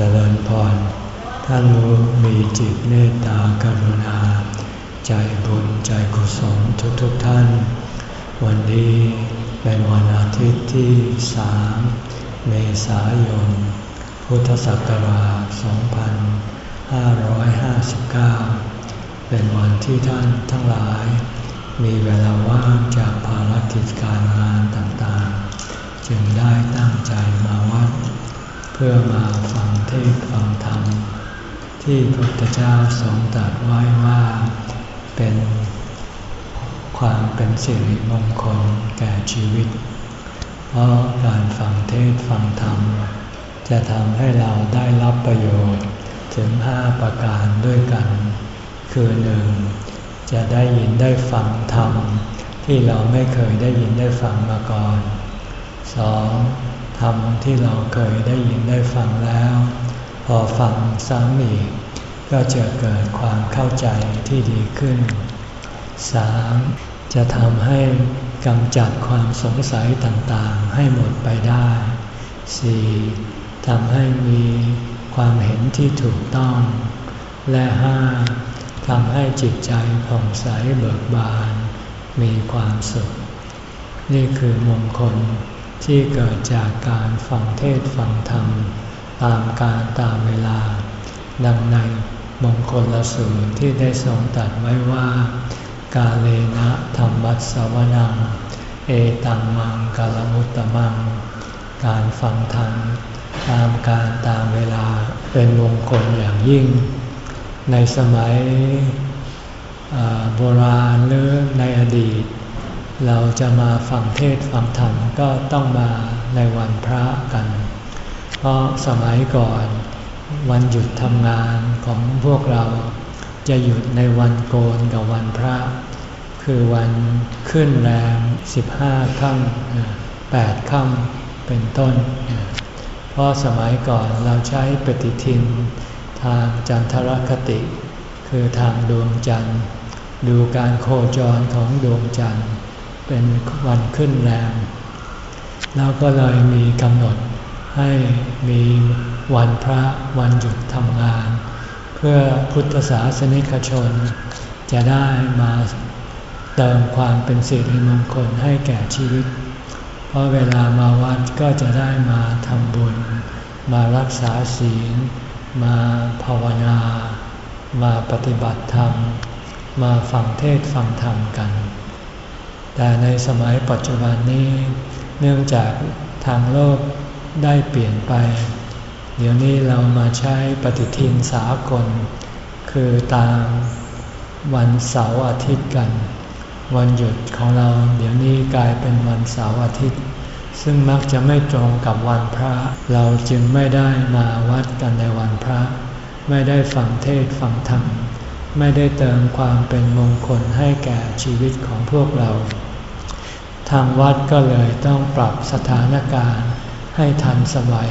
เจริญพร ท่านรู้มีจิตเมตตากรุณา ใจบุญใจกุศลทุกๆทท่าน วันนี้เป็นวันอาทิตย์ที่สามเมษายน พุทธศักราช 2559 เป็นวันที่ท่านทั้งหลาย มีเวลาว่างจากภารกิจการงานต่างๆ จึงได้ตั้งใจมาวัด พื่อมาฟังเทศฟังธรรม ที่พระพุทธเจ้าทรงตรัสไว้ว่าเป็นความเป็นสิริมงคลแก่ชีวิต เพราะการฟังเทศฟังธรรม จะทำให้เราได้รับประโยชน์ถึงห้าประการด้วยกัน คือหนึ่งจะได้ยินได้ฟังธรรม ที่เราไม่เคยได้ยินได้ฟังมาก่อนสอง ธรรมที่เราเคยได้ยินได้ฟังแล้ว พอฟังซ้ำอีกก็จะเกิดความเข้าใจที่ดีขึ้น 3. จะทำให้กำจัดความสงสัยต่างๆ ให้หมดไปได้ 4. ทำให้มีความเห็นที่ถูกต้อง และ 5. ทำให้จิตใจผ่องใสเบิกบาน มีความสุข นี่คือมงคล ที่เกิดจากการฟังเทศฟังธรรม ตามการตามเวลา ดังในมงคลละสูตรที่ได้ทรงตัดไว้ว่า กาเลนะธรรมัสวนัง เอตังมังกาลมุตตมัง การฟังธรรมตามการตามเวลาเป็นมงคลอย่างยิ่ง ในสมัยโบราณหรือในอดีต เราจะมาฟังเทศฟังธรรมก็ต้องมาในวันพระกัน เพราะสมัยก่อนวันหยุดทำงานของพวกเราจะหยุดในวันโกนกับวันพระ คือวันขึ้นแรมสิบห้าค่ำแปดค่ำเป็นต้น เพราะสมัยก่อนเราใช้ปฏิทิน ทางจันทรคติ คือทางดวงจันทร์ ดูการโคจรของดวงจันทร์ เป็นวันขึ้นแรมแล้วก็เลยมีกำหนดให้มีวันพระวันหยุดทำงาน เพื่อพุทธศาสนิกชน จะได้มาเติมความเป็นสิริมงคลให้แก่ชีวิต เพราะเวลามาวัดก็จะได้มาทำบุญ มารักษาศีล มาภาวนา มาปฏิบัติธรรม มาฟังเทศฟังธรรมกัน แต่ในสมัยปัจจุบันนี้ เนื่องจากทางโลกได้เปลี่ยนไป เดี๋ยวนี้เรามาใช้ปฏิทินสากล คือตามวันเสาร์อาทิตย์กัน วันหยุดของเราเดี๋ยวนี้กลายเป็นวันเสาร์อาทิตย์ ซึ่งมักจะไม่ตรงกับวันพระ เราจึงไม่ได้มาวัดกันในวันพระ ไม่ได้ฟังเทศฟังธรรม ไม่ได้เติมความเป็นมงคลให้แก่ชีวิตของพวกเรา ทางวัดก็เลยต้องปรับสถานการณ์ให้ทันสมัย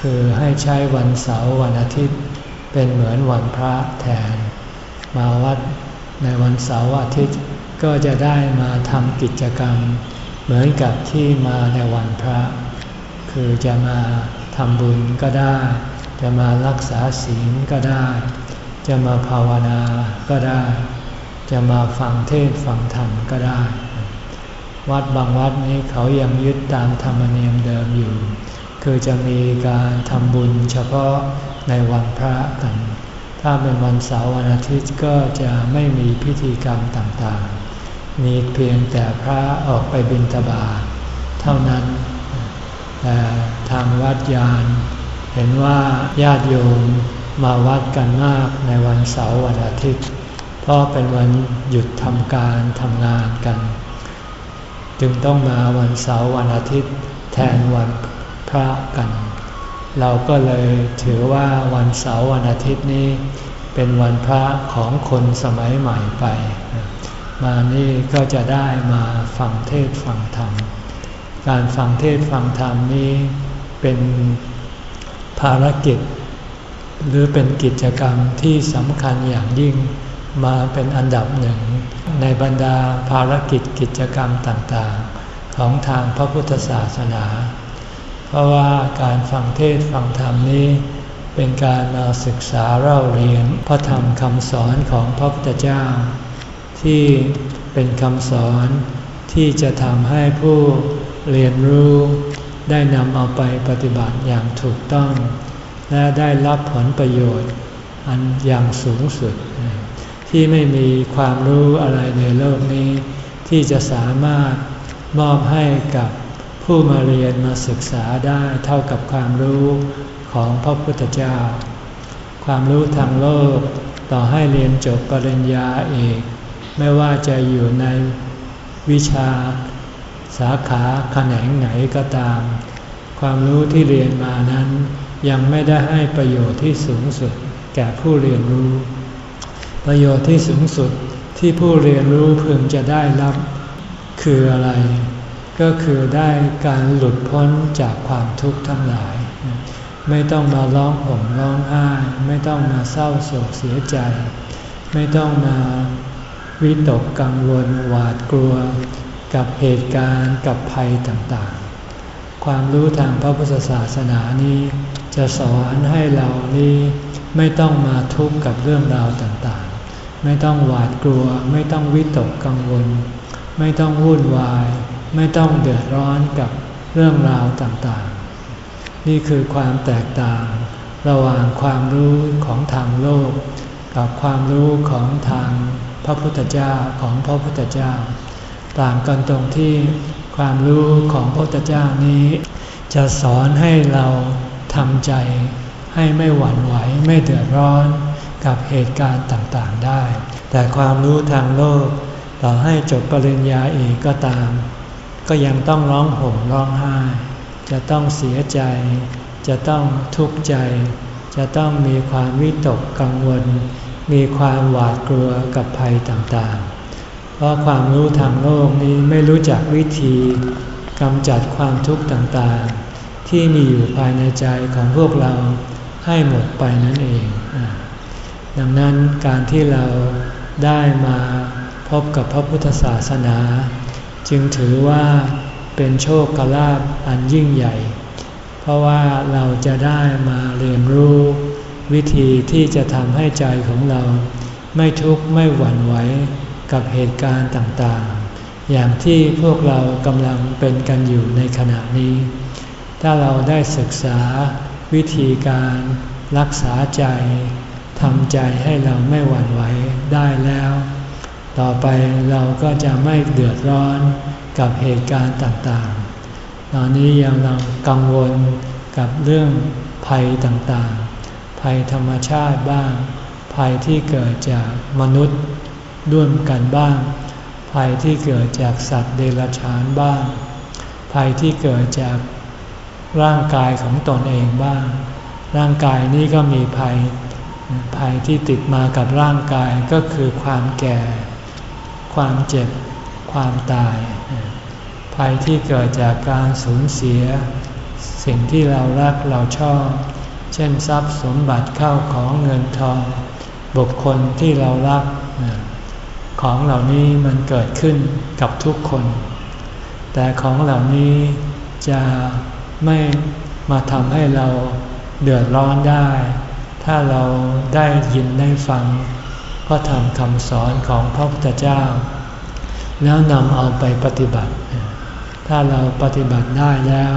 คือให้ใช้วันเสาร์วันอาทิตย์ เป็นเหมือนวันพระแทน มาวัดในวันเสาร์อาทิตย์ก็จะได้มาทำกิจกรรม เหมือนกับที่มาในวันพระ คือจะมาทำบุญก็ได้ จะมารักษาศีลก็ได้ จะมาภาวนาก็ได้ จะมาฟังเทศฟังธรรมก็ได้ วัดบางวัดนี้เขายังยึดตามธรรมเนียมเดิมอยู่ คือจะมีการทำบุญเฉพาะในวันพระกัน ถ้าเป็นวันเสาร์วันอาทิตย์ก็จะไม่มีพิธีกรรมต่างๆ มีเพียงแต่พระออกไปบิณฑบาตเท่านั้น แต่ทางวัดยานเห็นว่าญาติโยมมาวัดกันมากในวันเสาร์วันอาทิตย์ เพราะเป็นวันหยุดทำการทำงานกัน จึงต้องมาวันเสาร์วันอาทิตย์ แทนวันพระกัน เราก็เลยถือว่าวันเสาร์วันอาทิตย์นี้ เป็นวันพระของคนสมัยใหม่ไป มานี่ก็จะได้มาฟังเทศฟังธรรม การฟังเทศฟังธรรมนี้เป็นภารกิจ หรือเป็นกิจกรรมที่สำคัญอย่างยิ่ง มาเป็นอันดับหนึ่ง ในบรรดาภารกิจกิจกรรมต่างๆ ของทางพระพุทธศาสนา เพราะว่าการฟังเทศฟังธรรมนี้ เป็นการมาศึกษาเล่าเรียนพระธรรมคำสอนของพระพุทธเจ้า ที่เป็นคำสอนที่จะทำให้ผู้เรียนรู้ได้นำเอาไปปฏิบัติอย่างถูกต้อง และได้รับผลประโยชน์อันอย่างสูงสุด ที่ไม่มีความรู้อะไรในโลกนี้ ที่จะสามารถมอบให้กับผู้มาเรียนมาศึกษาได้เท่ากับความรู้ของพระพุทธเจ้า ความรู้ทางโลกต่อให้เรียนจบปริญญาเอกไม่ว่าจะอยู่ในวิชาสาขาแขนงไหนก็ตาม ความรู้ที่เรียนมานั้นยังไม่ได้ให้ประโยชน์ที่สูงสุดแก่ผู้เรียนรู้ ประโยชน์ที่สูงสุดที่ผู้เรียนรู้พึงจะได้รับ คืออะไร ก็คือได้การหลุดพ้นจากความทุกข์ทั้งหลาย ไม่ต้องมาร้องห่มร้องไห้ไม่ต้องมาเศร้าโศกเสียใจ ไม่ต้องมาวิตกกังวลหวาดกลัว กับเหตุการณ์กับภัยต่างๆ ความรู้ทางพระพุทธศาสนานี้จะสอนให้เรานี้ไม่ต้องมาทุกข์กับเรื่องราวต่างๆ ไม่ต้องหวาดกลัว ไม่ต้องวิตกกังวล ไม่ต้องวุ่นวาย ไม่ต้องเดือดร้อนกับเรื่องราวต่างๆ นี่คือความแตกต่าง ระหว่างความรู้ของทางโลก กับความรู้ของทางพระพุทธเจ้าของพระพุทธเจ้า ต่างกันตรงที่ความรู้ของพระพุทธเจ้านี้ จะสอนให้เราทำใจให้ไม่หวั่นไหวไม่เดือดร้อน กับเหตุการณ์ต่างๆได้ แต่ความรู้ทางโลก ต่อให้จบปริญญาเอกก็ตาม ก็ยังต้องร้องห่มร้องไห้ จะต้องเสียใจ จะต้องทุกข์ใจ จะต้องมีความวิตกกังวล มีความหวาดกลัวกับภัยต่างๆ เพราะความรู้ทางโลกนี้ไม่รู้จักวิธีกำจัดความทุกข์ต่างๆ ที่มีอยู่ภายในใจของพวกเราให้หมดไปนั่นเอง ดังนั้นการที่เราได้มาพบกับพระพุทธศาสนา จึงถือว่าเป็นโชคกลาภอันยิ่งใหญ่ เพราะว่าเราจะได้มาเรียนรู้ วิธีที่จะทำให้ใจของเรา ไม่ทุกข์ไม่หวั่นไหวกับเหตุการณ์ต่างๆ อย่างที่พวกเรากำลังเป็นกันอยู่ในขณะนี้ ถ้าเราได้ศึกษาวิธีการรักษาใจ ทำใจให้เราไม่หวั่นไหวได้แล้ว ต่อไปเราก็จะไม่เดือดร้อนกับเหตุการณ์ต่างๆ ตอนนี้ยังเรากังวลกับเรื่องภัยต่างๆ ภัยธรรมชาติบ้าง ภัยที่เกิดจากมนุษย์ด้วยกันบ้าง ภัยที่เกิดจากสัตว์เดรัจฉานบ้าง ภัยที่เกิดจากร่างกายของตนเองบ้าง ร่างกายนี้ก็มีภัย ภัยที่ติดมากับร่างกายก็คือความแก่ ความเจ็บ ความตาย ภัยที่เกิดจากการสูญเสีย สิ่งที่เรารักเราชอบ เช่นทรัพย์สมบัติเข้าของเงินทอง บุคคลที่เรารัก ของเหล่านี้มันเกิดขึ้นกับทุกคน แต่ของเหล่านี้จะไม่มาทำให้เราเดือดร้อนได้ ถ้าเราได้ยินได้ฟังพระธรรมคำสอนของพระพุทธเจ้า แล้วนำเอาไปปฏิบัติ ถ้าเราปฏิบัติได้แล้ว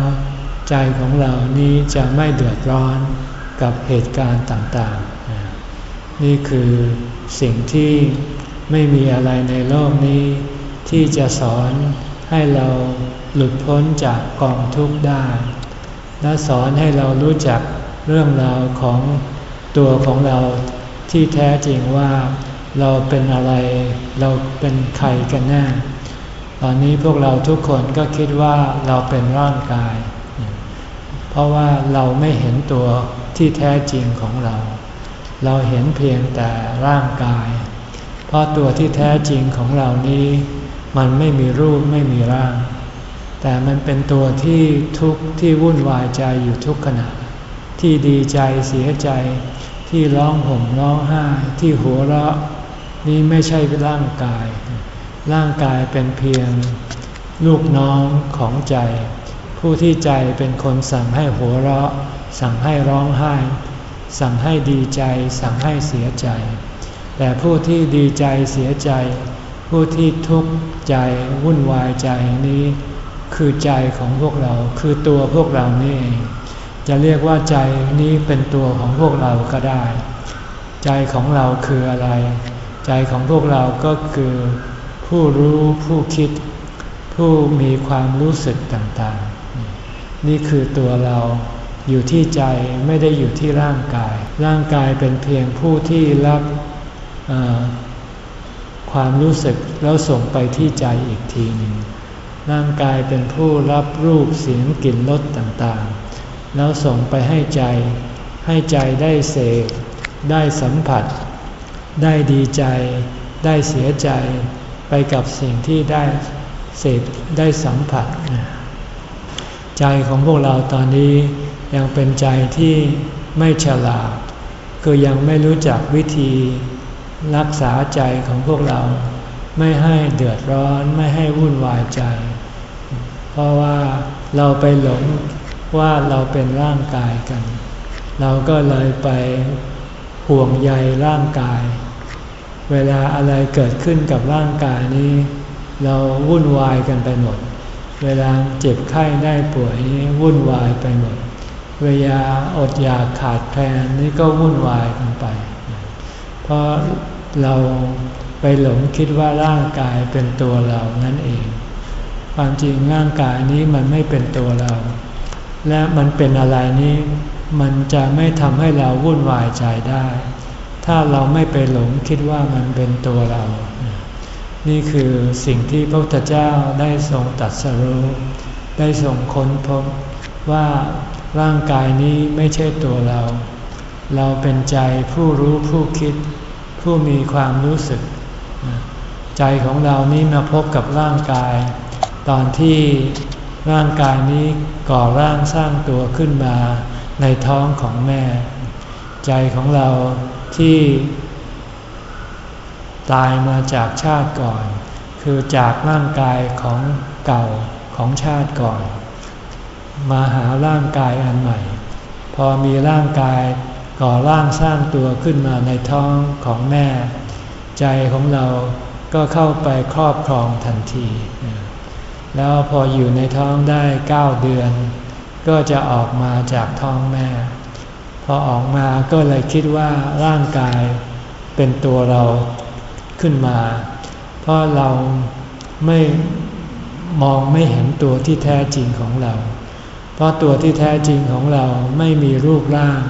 ใจของเรานี้จะไม่เดือดร้อนกับเหตุการณ์ต่างๆ นี่คือสิ่งที่ไม่มีอะไรในโลกนี้ ที่จะสอนให้เราหลุดพ้นจากกองทุกข์ได้ และสอนให้เรารู้จักเรื่องราวของ ตัวของเราที่แท้จริงว่าเราเป็นอะไรเราเป็นใครกันแน่ ตอนนี้พวกเราทุกคนก็คิดว่าเราเป็นร่างกาย เพราะว่าเราไม่เห็นตัวที่แท้จริงของเรา เราเห็นเพียงแต่ร่างกาย เพราะตัวที่แท้จริงของเรานี้ มันไม่มีรูปไม่มีร่าง แต่มันเป็นตัวที่ทุกข์ที่วุ่นวายใจอยู่ทุกขณะ ที่ดีใจเสียใจ ที่ร้องห่มร้องไห้ที่หัวเราะนี่ไม่ใช่ร่างกาย ร่างกายเป็นเพียงลูกน้องของใจ ผู้ที่ใจเป็นคนสั่งให้หัวเราะ สั่งให้ร้องไห้ สั่งให้ดีใจ สั่งให้เสียใจ แต่ผู้ที่ดีใจเสียใจ ผู้ที่ทุกข์ใจวุ่นวายใจนี้ คือใจของพวกเราคือตัวพวกเรานี่เอง จะเรียกว่าใจนี้เป็นตัวของพวกเราก็ได้ ใจของเราคืออะไร ใจของพวกเราก็คือผู้รู้ผู้คิด ผู้มีความรู้สึกต่างๆ นี่คือตัวเราอยู่ที่ใจไม่ได้อยู่ที่ร่างกาย ร่างกายเป็นเพียงผู้ที่รับความรู้สึกแล้วส่งไปที่ใจอีกทีหนึ่งร่างกายเป็นผู้รับรูปเสียงกลิ่นรสต่างๆ แล้วส่งไปให้ใจ ให้ใจได้เสกได้สัมผัส ได้ดีใจ ได้เสียใจไปกับสิ่งที่ได้เสพได้สัมผัส ใจของพวกเราตอนนี้ยังเป็นใจที่ไม่ฉลาด คือยังไม่รู้จักวิธีรักษาใจของพวกเราไม่ให้เดือดร้อนไม่ให้วุ่นวายใจ เพราะว่าเราไปหลง ว่าเราเป็นร่างกายกัน เราก็เลยไปห่วงใยร่างกาย เวลาอะไรเกิดขึ้นกับร่างกายนี้ เราวุ่นวายกันไปหมด เวลาเจ็บไข้ได้ป่วยนี้วุ่นวายไปหมด เวลาอดอยากขาดแคลนนี่ก็วุ่นวายกันไป เพราะเราไปหลงคิดว่าร่างกายเป็นตัวเรานั่นเอง ความจริงร่างกายนี้มันไม่เป็นตัวเรา และมันเป็นอะไรนี้ มันจะไม่ทำให้เราวุ่นวายใจได้ ถ้าเราไม่ไปหลงคิดว่ามันเป็นตัวเรา นี่คือสิ่งที่พระพุทธเจ้าได้ทรงตัดสรู้ ได้ทรงค้นพบว่าร่างกายนี้ไม่ใช่ตัวเรา เราเป็นใจผู้รู้ผู้คิด ผู้มีความรู้สึก ใจของเรานี้มาพบกับร่างกาย ตอนที่ ร่างกายนี้ก่อร่างสร้างตัวขึ้นมาในท้องของแม่ ใจของเราที่ตายมาจากชาติก่อน คือจากร่างกายของเก่าของชาติก่อน มาหาร่างกายอันใหม่ พอมีร่างกายก่อร่างสร้างตัวขึ้นมาในท้องของแม่ ใจของเราก็เข้าไปครอบครองทันที แล้วพออยู่ในท้องได้เก้าเดือน ก็จะออกมาจากท้องแม่ พอออกมาก็เลยคิดว่าร่างกายเป็นตัวเราขึ้นมา เพราะเราไม่มองไม่เห็นตัวที่แท้จริงของเรา เพราะตัวที่แท้จริงของเราไม่มีรูปร่าง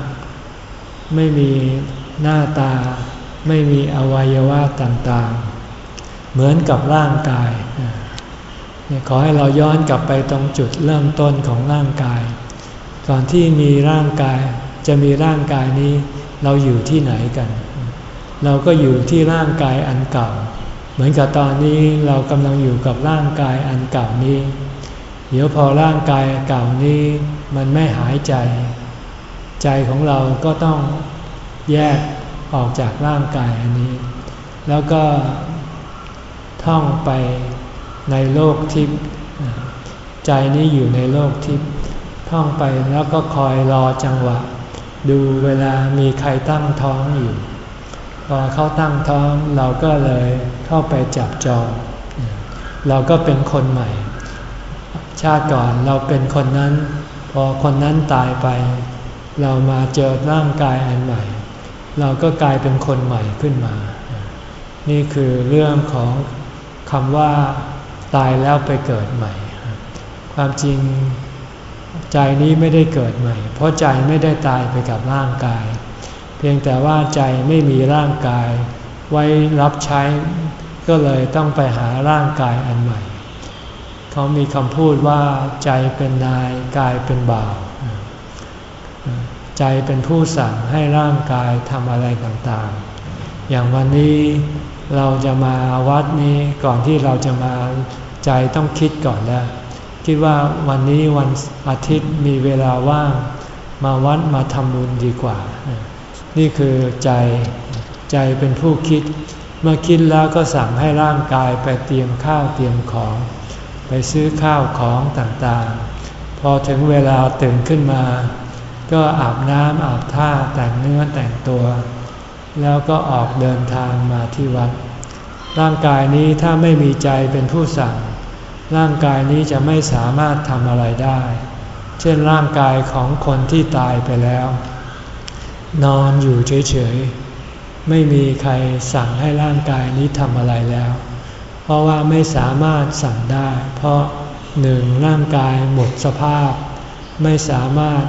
ไม่มีหน้าตา ไม่มีอวัยวะต่างๆ เหมือนกับร่างกาย ขอให้เราย้อนกลับไปตรงจุดเริ่มต้นของร่างกาย ก่อนที่มีร่างกายจะมีร่างกายนี้ เราอยู่ที่ไหนกัน เราก็อยู่ที่ร่างกายอันเก่า เหมือนกับตอนนี้เรากำลังอยู่กับร่างกายอันเก่านี้ เดี๋ยวพอร่างกายเก่านี้ มันไม่หายใจ ใจของเราก็ต้องแยกออกจากร่างกายอันนี้ แล้วก็ท่องไป ในโลกทิพย์ใจนี้อยู่ในโลกทิพย์ท่องไปแล้วก็คอยรอจังหวะ ดูเวลามีใครตั้งท้องอยู่พอเขาตั้งท้องเราก็เลยเข้าไปจับจอง เราก็เป็นคนใหม่ ชาติก่อนเราเป็นคนนั้น พอคนนั้นตายไป เรามาเจอร่างกายอันใหม่ เราก็กลายเป็นคนใหม่ขึ้นมา นี่คือเรื่องของคำว่า ตายแล้วไปเกิดใหม่ ความจริงใจนี้ไม่ได้เกิดใหม่ เพราะใจไม่ได้ตายไปกับร่างกาย เพียงแต่ว่าใจไม่มีร่างกาย ไว้รับใช้ก็เลยต้องไปหาร่างกายอันใหม่ เขามีคำพูดว่าใจเป็นนายกายเป็นบ่าวใจเป็นผู้สั่งให้ร่างกายทำอะไรต่างๆ อย่างวันนี้ เราจะมาวัดนี้ก่อนที่เราจะมาใจต้องคิดก่อนแล้วคิดว่าวันนี้วันอาทิตย์มีเวลาว่าง มาวัดมาทำบุญดีกว่า นี่คือใจใจเป็นผู้คิด เมื่อคิดแล้วก็สั่งให้ร่างกายไปเตรียมข้าวเตรียมของ ไปซื้อข้าวของต่างๆ พอถึงเวลาตื่นขึ้นมา ก็ก็อาบน้ำอาบท่าแต่งเนื้อแต่งตัว แล้วก็ออกเดินทางมาที่วัด ร่างกายนี้ถ้าไม่มีใจเป็นผู้สั่ง ร่างกายนี้จะไม่สามารถทำอะไรได้ เช่นร่างกายของคนที่ตายไปแล้ว นอนอยู่เฉยๆ ไม่มีใครสั่งให้ร่างกายนี้ทำอะไรแล้ว เพราะว่าไม่สามารถสั่งได้ เพราะหนึ่งร่างกายหมดสภาพ ไม่สามารถ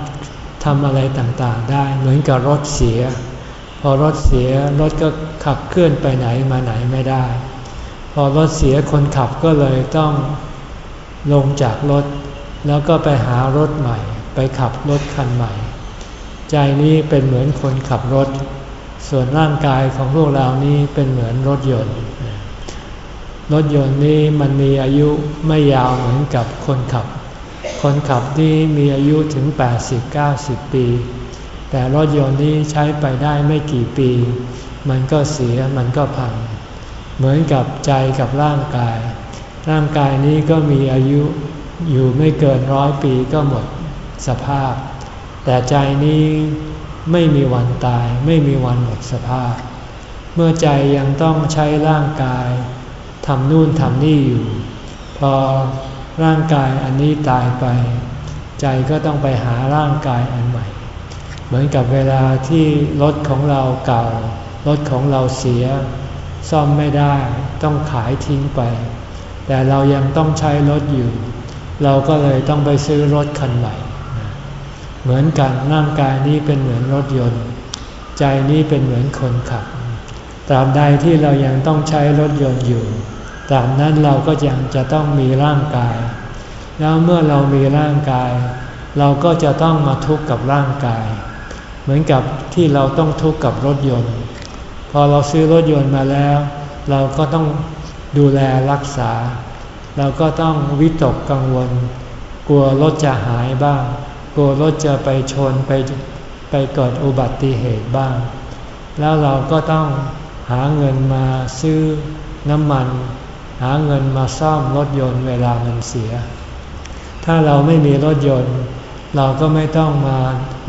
ทำอะไรต่างๆได้เหมือนกับรถเสีย อรถเสียรถก็ขับเคลื่อนไปไหนมาไหนไม่ได้ พอรถเสียคนขับก็เลยต้องลงจากรถ แล้วก็ไปหารถใหม่ ไปขับรถคันใหม่ ใจนี้เป็นเหมือนคนขับรถ ส่วนร่างกายของพวกเรานี้เป็นเหมือนรถยนต์ รถยนต์นี้มันมีอายุไม่ยาวเหมือนกับคนขับ คนขับนี่มีอายุถึง 80-90 ปี แต่รถยนต์นี้ใช้ไปได้ไม่กี่ปี มันก็เสียมันก็พัง เหมือนกับใจกับร่างกาย ร่างกายนี้ก็มีอายุอยู่ไม่เกินร้อยปีก็หมดสภาพ แต่ใจนี้ไม่มีวันตายไม่มีวันหมดสภาพ เมื่อใจยังต้องใช้ร่างกายทำนู่นทำนี่อยู่ พอร่างกายอันนี้ตายไป ใจก็ต้องไปหาร่างกายอันใหม่ เหมือนกับเวลาที่รถของเราเก่ารถของเราเสีย ซ่อมไม่ได้ ต้องขายทิ้งไป แต่เรายังต้องใช้รถอยู่ เราก็เลยต้องไปซื้อรถคันใหม่ เหมือนกันร่างกายนี้เป็นเหมือนรถยนต์ ใจนี้เป็นเหมือนคนขับตราบใดที่เรายังต้องใช้รถยนต์อยู่ตราบนั้นเราก็ยังจะต้องมีร่างกาย แล้วเมื่อเรามีร่างกาย เราก็จะต้องมาทุกข์กับร่างกาย เหมือนกับที่เราต้องทุกข์กับรถยนต์ พอเราซื้อรถยนต์มาแล้ว เราก็ต้องดูแลรักษา เราก็ต้องวิตกกังวล กลัวรถจะหายบ้าง กลัวรถจะไปชนไปไปเกิดอุบัติเหตุบ้าง แล้วเราก็ต้องหาเงินมาซื้อน้ำมัน หาเงินมาซ่อมรถยนต์เวลามันเสีย ถ้าเราไม่มีรถยนต์ เราก็ไม่ต้องมา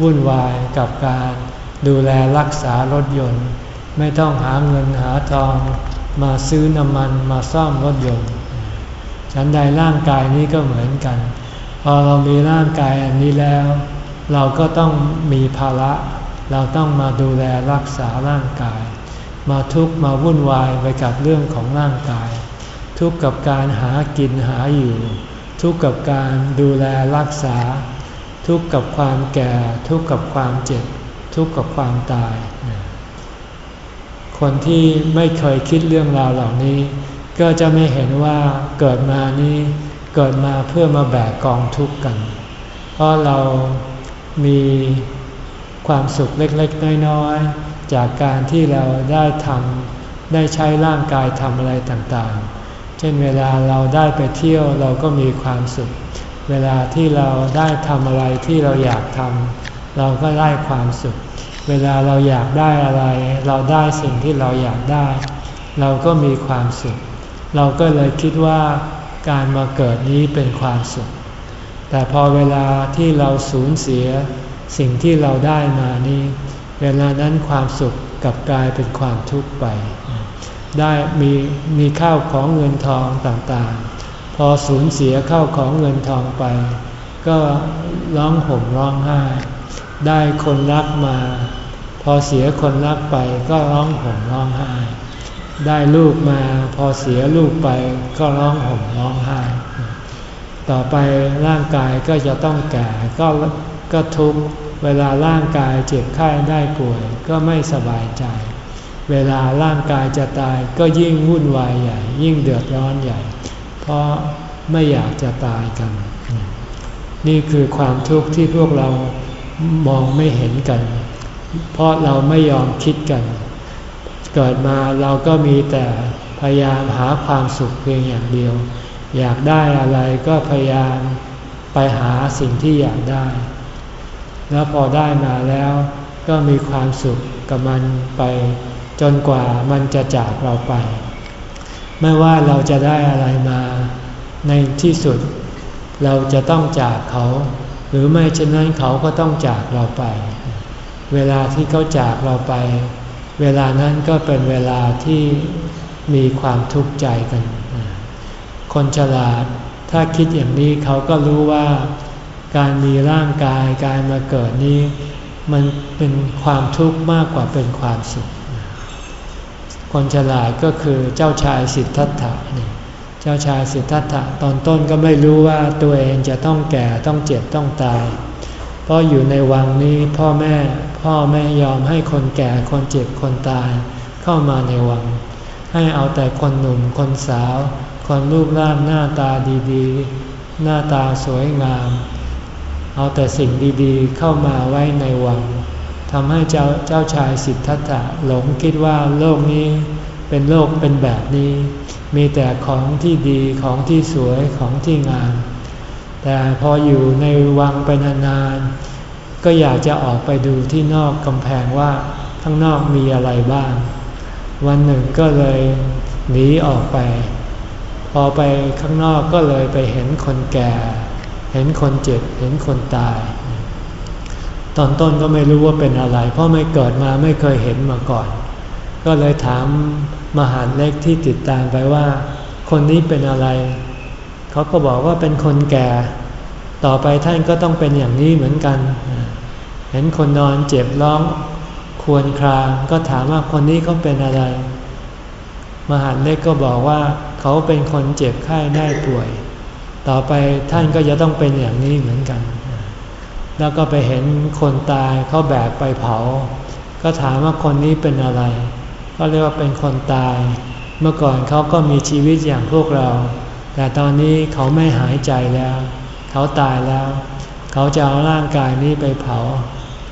วุ่นวายกับการดูแลรักษารถยนต์ ไม่ต้องหาเงินหาทองมาซื้อน้ำมันมาซ่อมรถยนต์ ฉันใดร่างกายนี้ก็เหมือนกัน พอเรามีร่างกายอันนี้แล้ว เราก็ต้องมีภาระ เราต้องมาดูแลรักษาร่างกาย มาทุกมาวุ่นวายไปกับเรื่องของร่างกาย ทุกกับการหากินหาอยู่ ทุกกับการดูแลรักษา ทุกข์กับความแก่ ทุกข์กับความเจ็บ ทุกข์กับความตาย คนที่ไม่เคยคิดเรื่องราวเหล่านี้ ก็จะไม่เห็นว่าเกิดมานี้เกิดมาเพื่อมาแบกกองทุกข์กัน เพราะเรามีความสุขเล็กๆ น้อยๆ จากการที่เราได้ทำได้ใช้ร่างกายทำอะไรต่างๆ เช่นเวลาเราได้ไปเที่ยวเราก็มีความสุข เวลาที่เราได้ทำอะไรที่เราอยากทำเราก็ได้ความสุข เวลาเราอยากได้อะไร เราได้สิ่งที่เราอยากได้ เราก็มีความสุข เราก็เลยคิดว่าการมาเกิดนี้เป็นความสุข แต่พอเวลาที่เราสูญเสียสิ่งที่เราได้มานี้ เวลานั้นความสุขกับกลายเป็นความทุกข์ไป ได้มีมีข้าวของเงินทองต่างๆ พอสูญเสียเข้าของเงินทองไป ก็ร้องห่มร้องไห้ ได้คนรักมา พอเสียคนรักไปก็ร้องห่มร้องไห้ ได้ลูกมาพอเสียลูกไปก็ร้องห่มร้องไห้ ต่อไปร่างกายก็จะต้องแก่ก็ก็ทุกข์เวลาร่างกายเจ็บไข้ได้ป่วยก็ไม่สบายใจ เวลาร่างกายจะตายก็ยิ่งวุ่นวายใหญ่ ยิ่งเดือดร้อนใหญ่ เพราะไม่อยากจะตายกัน นี่คือความทุกข์ที่พวกเรามองไม่เห็นกัน เพราะเราไม่ยอมคิดกัน เกิดมาเราก็มีแต่พยายามหาความสุขเพียงอย่างเดียว อยากได้อะไรก็พยายามไปหาสิ่งที่อยากได้ แล้วพอได้มาแล้วก็มีความสุขกับมันไปจนกว่ามันจะจากเราไป ไม่ว่าเราจะได้อะไรมาในที่สุด เราจะต้องจากเขา หรือไม่เช่นนั้นเขาก็ต้องจากเราไป เวลาที่เขาจากเราไป เวลานั้นก็เป็นเวลาที่มีความทุกข์ใจกัน คนฉลาดถ้าคิดอย่างนี้เขาก็รู้ว่าการมีร่างกายการมาเกิดนี้ มันเป็นความทุกข์มากกว่าเป็นความสุข คนฉลาดก็คือเจ้าชายสิทธัตถะนี่เจ้าชายสิทธัตถะตอนต้นก็ไม่รู้ว่าตัวเองจะต้องแก่ต้องเจ็บต้องตาย เพราะอยู่ในวังนี้พ่อแม่พ่อแม่ยอมให้คนแก่คนเจ็บคนตายเข้ามาในวัง ให้เอาแต่คนหนุ่มคนสาว คนรูปร่างหน้าตาดีๆ หน้าตาสวยงาม เอาแต่สิ่งดีๆเข้ามาไว้ในวัง ทำให้เจ้าเจ้าชายสิทธัตถะหลงคิดว่าโลกนี้เป็นโลกเป็นแบบนี้ มีแต่ของที่ดีของที่สวยของที่งาม แต่พออยู่ในวังไปนานๆก็อยากจะออกไปดูที่นอกกำแพงว่าข้างนอกมีอะไรบ้าง วันหนึ่งก็เลยหนีออกไป พอไปข้างนอกก็เลยไปเห็นคนแก่ เห็นคนเจ็บเห็นคนตาย ตอนต้นก็ไม่รู้ว่าเป็นอะไร เพราะไม่เกิดมาไม่เคยเห็นมาก่อน ก็เลยถามมหาเล็กที่ติดตามไปว่า คนนี้เป็นอะไร เขาก็บอกว่าเป็นคนแก่ ต่อไปท่านก็ต้องเป็นอย่างนี้เหมือนกัน เห็นคนนอนเจ็บร้องควรครางก็ถามว่าคนนี้เขาเป็นอะไร มหาเล็กก็บอกว่าเขาเป็นคนเจ็บไข้ได้ป่วย ต่อไปท่านก็จะต้องเป็นอย่างนี้เหมือนกัน แล้วก็ไปเห็นคนตายเขาแบกไปเผา ก็ถามว่าคนนี้เป็นอะไร ก็เรียกว่าเป็นคนตาย เมื่อก่อนเขาก็มีชีวิตอย่างพวกเรา แต่ตอนนี้เขาไม่หายใจแล้ว เขาตายแล้ว เขาจะเอาร่างกายนี้ไปเผา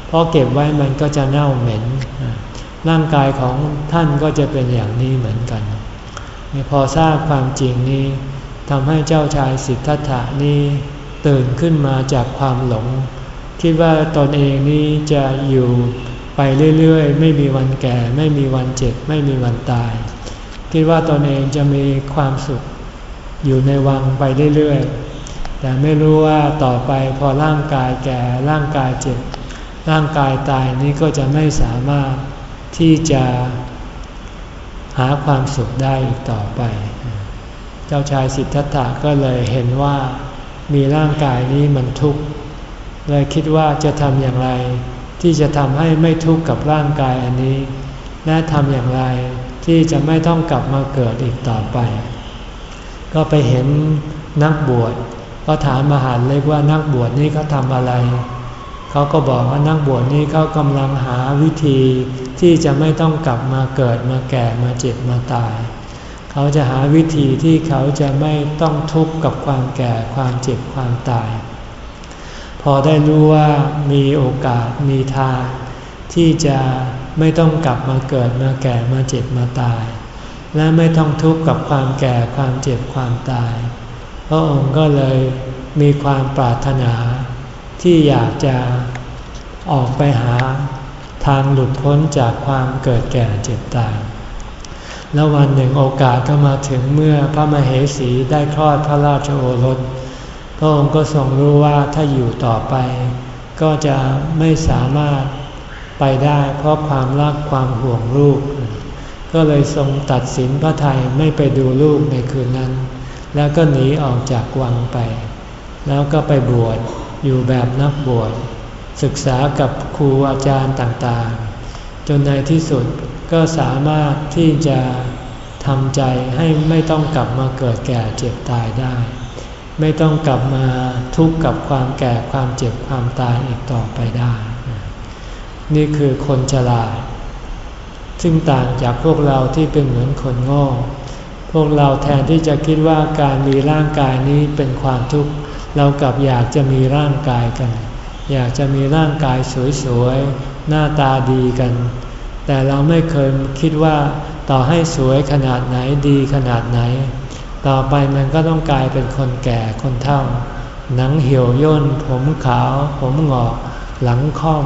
เพราะเก็บไว้มันก็จะเน่าเหม็น ร่างกายของท่านก็จะเป็นอย่างนี้เหมือนกันพอทราบความจริงนี้ทำให้เจ้าชายสิทธัตถะนี้ตื่นขึ้นมาจากความหลง คิดว่าตนเองนี้จะอยู่ไปเรื่อยๆ ไม่มีวันแก่ ไม่มีวันเจ็บ ไม่มีวันตาย คิดว่าตนเองจะมีความสุข อยู่ในวังไปเรื่อยๆ แต่ไม่รู้ว่าต่อไปพอร่างกายแก่ร่างกายเจ็บ ร่างกายตายนี้ก็จะไม่สามารถที่จะหาความสุขได้อีกต่อไป เจ้าชายสิทธัตถะก็เลยเห็นว่ามีร่างกายนี้มันทุกข์ เลยคิดว่าจะทำอย่างไร ที่จะทำให้ไม่ทุกข์กับร่างกายอันนี้ และทำอย่างไรที่จะไม่ต้องกลับมาเกิดอีกต่อไป ก็ไปเห็นนักบวชก็ถามมหาเล็กว่านักบวชนี้เขาทำอะไร เขาก็บอกว่านักบวชนี้เขากำลังหาวิธีที่จะไม่ต้องกลับมาเกิดมาแก่มาเจ็บมาตาย เขาจะหาวิธีที่เขาจะไม่ต้องทุกข์กับความแก่ความเจ็บความตาย พอได้รู้ว่ามีโอกาสมีทาง ที่จะไม่ต้องกลับมาเกิดมาแก่มาเจ็บมาตาย และไม่ต้องทุกข์กับความแก่ความเจ็บความตาย พระองค์ก็เลยมีความปรารถนา ที่อยากจะออกไปหาทางหลุดพ้นจากความเกิดแก่เจ็บตาย แล้ววันหนึ่งโอกาสก็มาถึงเมื่อพระมเหสีได้คลอดพระราชโอรส ระองค์ก็ทรงรู้ว่าถ้าอยู่ต่อไป ก็จะไม่สามารถไปได้เพราะความรักความห่วงลูก ก็เลยทรงตัดสินพระไทยไม่ไปดูลูกในคืนนั้น แล้วก็หนีออกจากวังไป แล้วก็ไปบวชอยู่แบบนักบวชศึกษากับครูอาจารย์ต่างๆ จนในที่สุดก็สามารถที่จะทำใจให้ไม่ต้องกลับมาเกิดแก่เจ็บตายได้ ไม่ต้องกลับมาทุกข์กับความแก่ความเจ็บความตายอีกต่อไปได้ นี่คือคนฉลาด ซึ่งต่างจากพวกเราที่เป็นเหมือนคนโง่พวกเราแทนที่จะคิดว่าการมีร่างกายนี้เป็นความทุกข์ เรากลับอยากจะมีร่างกายกัน อยากจะมีร่างกายสวยๆ หน้าตาดีกัน แต่เราไม่เคยคิดว่าต่อให้สวยขนาดไหนดีขนาดไหน ต่อไปมันก็ต้องกลายเป็นคนแก่คนเฒ่า หนังเหี่ยวย่น ผมขาว ผมหงอก หลังค่อม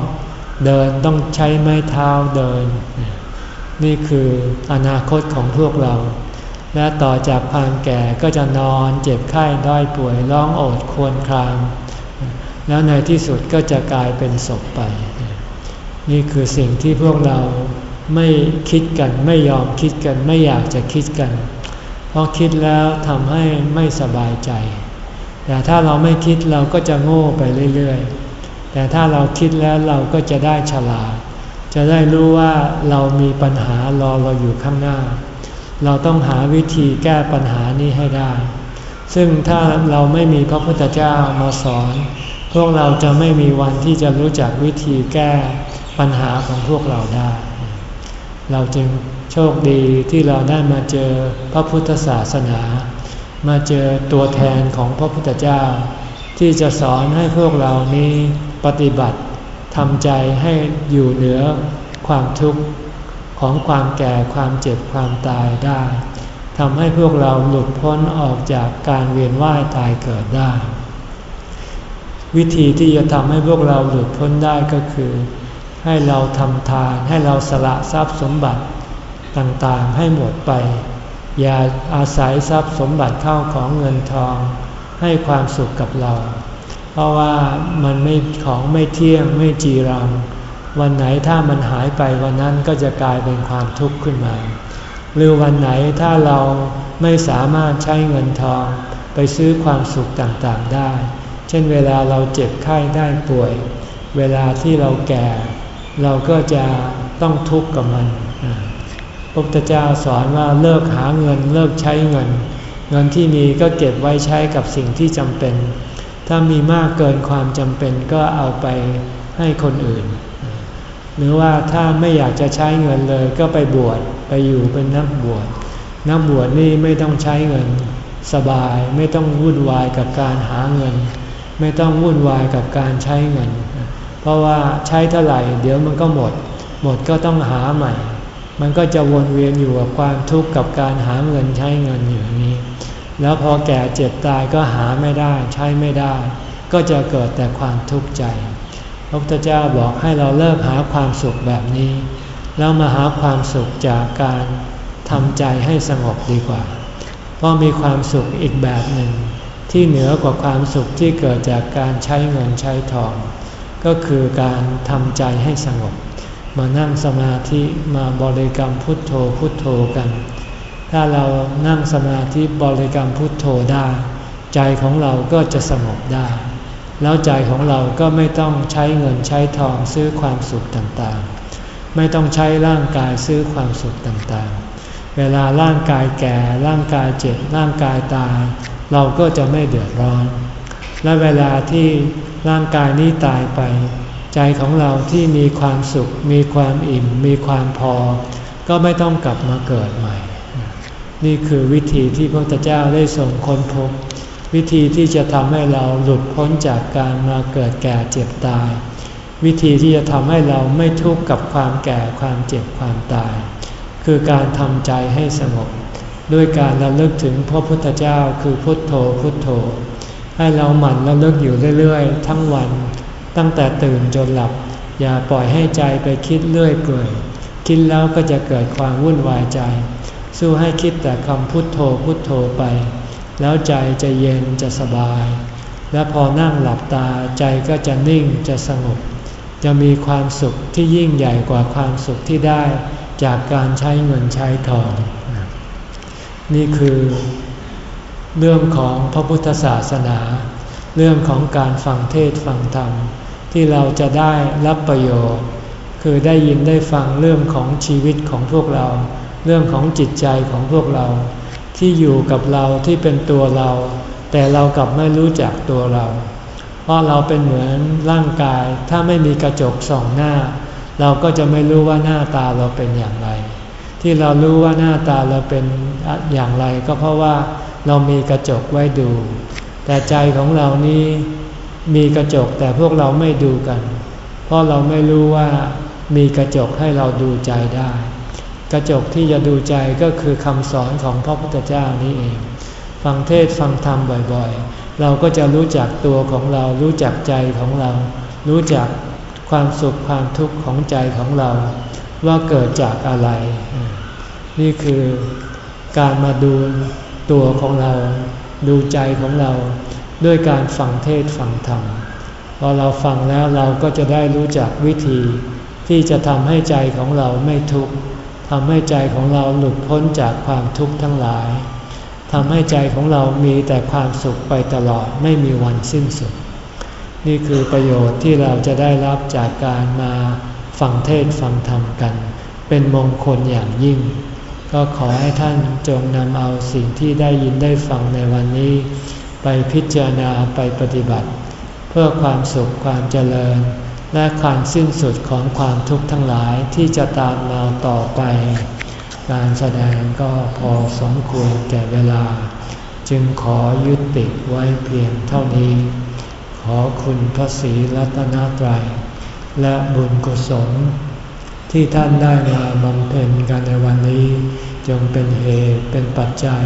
เดินต้องใช้ไม้เท้าเดิน นี่คืออนาคตของพวกเรา และต่อจากความแก่ก็จะนอนเจ็บไข้ด้อยป่วยร้องโอดควรคราง แล้วในที่สุดก็จะกลายเป็นศพไป นี่คือสิ่งที่พวกเราไม่คิดกันไม่ยอมคิดกันไม่อยากจะคิดกัน เพราะคิดแล้วทำให้ไม่สบายใจ แต่ถ้าเราไม่คิดเราก็จะโง่ไปเรื่อยๆ แต่ถ้าเราคิดแล้วเราก็จะได้ฉลาด จะได้รู้ว่าเรามีปัญหารอเราอยู่ข้างหน้า เราต้องหาวิธีแก้ปัญหานี้ให้ได้ ซึ่งถ้าเราไม่มีพระพุทธเจ้ามาสอน พวกเราจะไม่มีวันที่จะรู้จักวิธีแก้ปัญหาของพวกเราได้ เราจึง โชคดีที่เราได้มาเจอพระพุทธศาสนา มาเจอตัวแทนของพระพุทธเจ้า ที่จะสอนให้พวกเรานี้ปฏิบัติทำใจให้อยู่เหนือความทุกข์ของความแก่ความเจ็บความตายได้ทำให้พวกเราหลุดพ้นออกจากการเวียนว่ายตายเกิดได้ วิธีที่จะทำให้พวกเราหลุดพ้นได้ก็คือ ให้เราทำทานให้เราสละทรัพย์สมบัติ ต่างๆให้หมดไป อย่าอาศัยทรัพย์สมบัติเข้าของเงินทอง ให้ความสุขกับเรา เพราะว่ามันไม่ของไม่เที่ยงไม่จีรัง วันไหนถ้ามันหายไปวันนั้นก็จะกลายเป็นความทุกข์ขึ้นมา หรือวันไหนถ้าเราไม่สามารถใช้เงินทองไปซื้อความสุขต่างๆได้ เช่นเวลาเราเจ็บไข้ได้ป่วย เวลาที่เราแก่ เราก็จะต้องทุกข์กับมัน ระพุทธเจ้าสอนว่าเลิกหาเงินเลิกใช้เงิน เงินที่มีก็เก็บไว้ใช้กับสิ่งที่จำเป็น ถ้ามีมากเกินความจำเป็นก็เอาไปให้คนอื่น หรือว่าถ้าไม่อยากจะใช้เงินเลยก็ไปบวชไปอยู่เป็นนักบวชนักบวชนี่ไม่ต้องใช้เงินสบายไม่ต้องวุ่นวายกับการหาเงิน ไม่ต้องวุ่นวายกับการใช้เงิน เพราะว่าใช้เท่าไหร่ เดี๋ยวมันก็หมด หมดก็ต้องหาใหม่ มันก็จะวนเวียนอยู่กับความทุกข์กับการหาเงินใช้เงินอยู่นี้ แล้วพอแก่เจ็บตายก็หาไม่ได้ใช้ไม่ได้ ก็จะเกิดแต่ความทุกข์ใจ พระพุทธเจ้าบอกให้เราเลิกหาความสุขแบบนี้ แล้วมาหาความสุขจากการทำใจให้สงบดีกว่า เพราะมีความสุขอีกแบบหนึ่ง ที่เหนือกว่าความสุขที่เกิดจากการใช้เงินใช้ทอง ก็คือการทำใจให้สงบ มานั่งสมาธิมาบริกรรมพุทโธพุทโธกัน ถ้าเรานั่งสมาธิบริกรรมพุทโธได้ ใจของเราก็จะสงบได้ แล้วใจของเราก็ไม่ต้องใช้เงินใช้ทองซื้อความสุขต่างๆ ไม่ต้องใช้ร่างกายซื้อความสุขต่างๆ เวลาร่างกายแก่ร่างกายเจ็บร่างกายตายเราก็จะไม่เดือดร้อน และเวลาที่ร่างกายนี้ตายไป ใจของเราที่มีความสุข มีความอิ่ม มีความพอ ก็ไม่ต้องกลับมาเกิดใหม่ นี่คือวิธีที่พระพุทธเจ้าได้ทรงคนพบ วิธีที่จะทำให้เราหลุดพ้นจากการมาเกิดแก่เจ็บตาย วิธีที่จะทำให้เราไม่ทุกข์กับความแก่ความเจ็บความตาย คือการทำใจให้สงบด้วยการระลึกถึงพระพุทธเจ้าคือพุทโธพุทโธ ให้เราหมั่นระลึกอยู่เรื่อยๆ ทั้งวัน ตั้งแต่ตื่นจนหลับ อย่าปล่อยให้ใจไปคิดเรื่อยเปื่อย คิดแล้วก็จะเกิดความวุ่นวายใจ สู้ให้คิดแต่คำพุทโธพุทโธไป แล้วใจจะเย็นจะสบาย และพอนั่งหลับตาใจก็จะนิ่งจะสงบ จะมีความสุขที่ยิ่งใหญ่กว่าความสุขที่ได้จากการใช้เงินใช้ทอง นี่คือเรื่องของพระพุทธศาสนา เรื่องของการฟังเทศฟังธรรม ที่เราจะได้รับประโยชน์ คือได้ยินได้ฟังเรื่องของชีวิตของพวกเรา เรื่องของจิตใจของพวกเรา ที่อยู่กับเราที่เป็นตัวเรา แต่เรากลับไม่รู้จักตัวเรา เพราะเราเป็นเหมือนร่างกาย ถ้าไม่มีกระจกส่องหน้า เราก็จะไม่รู้ว่าหน้าตาเราเป็นอย่างไร ที่เรารู้ว่าหน้าตาเราเป็นอย่างไร ก็เพราะว่าเรามีกระจกไว้ดู แต่ใจของเรานี้ มีกระจกแต่พวกเราไม่ดูกัน เพราะเราไม่รู้ว่ามีกระจกให้เราดูใจได้ กระจกที่จะดูใจก็คือคำสอนของพระพุทธเจ้านี้เอง ฟังเทศฟังธรรมบ่อยๆ เราก็จะรู้จักตัวของเรา รู้จักใจของเรา รู้จักความสุขความทุกข์ของใจของเรา ว่าเกิดจากอะไร นี่คือการมาดูตัวของเรา ดูใจของเรา ด้วยการฟังเทศฟังธรรมพอเราฟังแล้วเราก็จะได้รู้จักวิธี ที่จะทำให้ใจของเราไม่ทุกข์ทำให้ใจของเราหลุดพ้นจากความทุกข์ทั้งหลายทำให้ใจของเรามีแต่ความสุขไปตลอดไม่มีวันสิ้นสุด นี่คือประโยชน์ที่เราจะได้รับจากการมาฟังเทศฟังธรรมกัน เป็นมงคลอย่างยิ่ง ก็ขอให้ท่านจงนำเอาสิ่งที่ได้ยินได้ฟังในวันนี้ ไปพิจารณาไปปฏิบัติ เพื่อความสุขความเจริญ และการสิ้นสุดของความทุกข์ทั้งหลายที่จะตามมาต่อไป การแสดงก็พอสมควรแก่เวลา จึงขอยุติไว้เพียงเท่านี้ ขอคุณพระศรีรัตนตรัย และบุญกุศลที่ท่านได้มาบำเพ็ญกันในวันนี้ จงเป็นเหตุเป็นปัจจัย